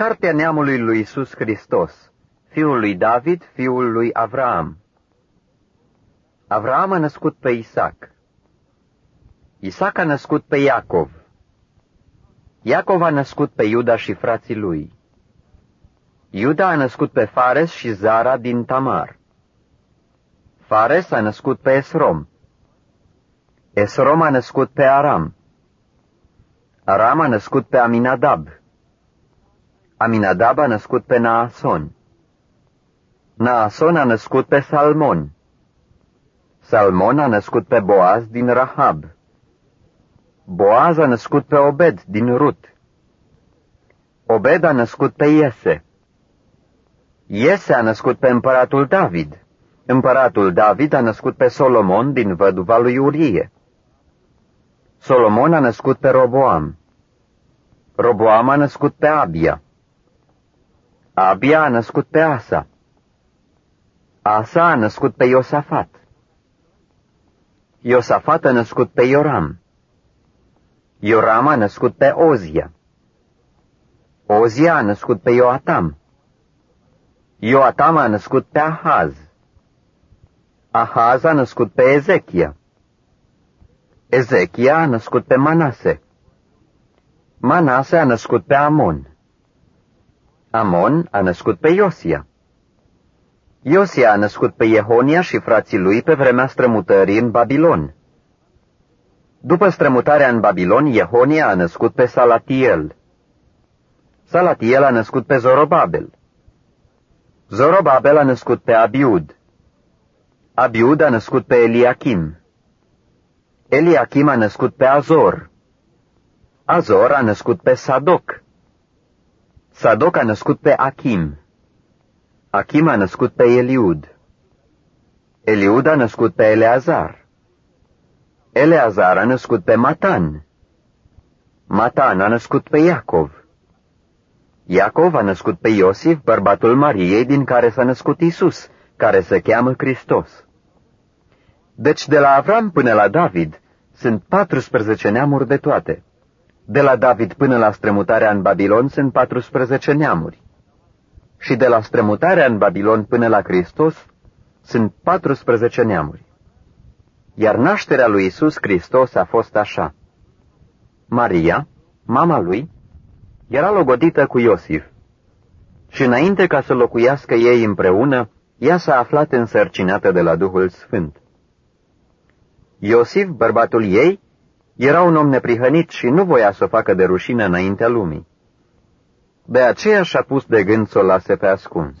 Cartea neamului lui Isus Hristos, fiul lui David, fiul lui Avraam. Avraam a născut pe Isaac. Isaac a născut pe Iacov. Iacov a născut pe Iuda și frații lui. Iuda a născut pe Fares și Zara din Tamar. Fares a născut pe Esrom. Esrom a născut pe Aram. Aram a născut pe Aminadab. Aminadab a născut pe Naason. Naason a născut pe Salmon. Salmon a născut pe Boaz din Rahab. Boaz a născut pe Obed din Rut. Obed a născut pe Iese. Iese a născut pe împăratul David. Împăratul David a născut pe Solomon din văduva lui Urie. Solomon a născut pe Roboam. Roboam a născut pe Abia. Abia a născut pe Asa. Asa a născut pe Iosafat. Iosafat a născut pe Ioram. Ioram a născut pe Ozia. Ozia a născut pe Ioatam. Ioatam a născut pe Ahaz. Ahaz a născut pe Ezechia. Ezechia a născut pe Manase. Manase a născut pe Amon. Amon a născut pe Iosia. Iosia a născut pe Jehonia și frații lui pe vremea strămutării în Babilon. După strămutarea în Babilon, Jehonia a născut pe Salatiel. Salatiel a născut pe Zorobabel. Zorobabel a născut pe Abiud. Abiud a născut pe Eliachim. Eliachim a născut pe Azor. Azor a născut pe Sadoc. Sadoc a născut pe Achim. Achim a născut pe Eliud. Eliud a născut pe Eleazar. Eleazar a născut pe Matan. Matan a născut pe Iacov. Iacov a născut pe Iosif, bărbatul Mariei, din care s-a născut Isus, care se cheamă Hristos. Deci de la Avram până la David sunt 14 neamuri de toate. De la David până la strămutarea în Babilon sunt 14 neamuri. Și de la strămutarea în Babilon până la Hristos sunt 14 neamuri. Iar nașterea lui Isus Hristos a fost așa. Maria, mama lui, era logodită cu Iosif. Și înainte ca să locuiască ei împreună, ea s-a aflat însărcinată de la Duhul Sfânt. Iosif, bărbatul ei, era un om neprihănit și nu voia să o facă de rușine înaintea lumii. De aceea și-a pus de gând să o lase pe ascuns.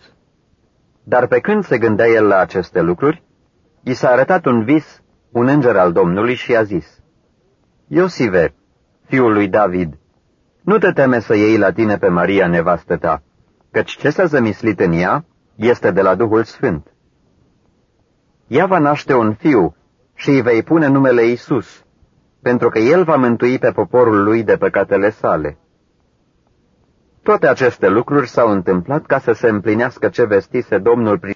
Dar pe când se gândea el la aceste lucruri, i s-a arătat un vis, un înger al Domnului și i-a zis, Iosive, fiul lui David, nu te teme să iei la tine pe Maria nevastă ta, căci ce s-a zămislit în ea este de la Duhul Sfânt. Ea va naște un fiu și îi vei pune numele Isus, pentru că el va mântui pe poporul lui de păcatele sale. Toate aceste lucruri s-au întâmplat ca să se împlinească ce vestise Domnul prin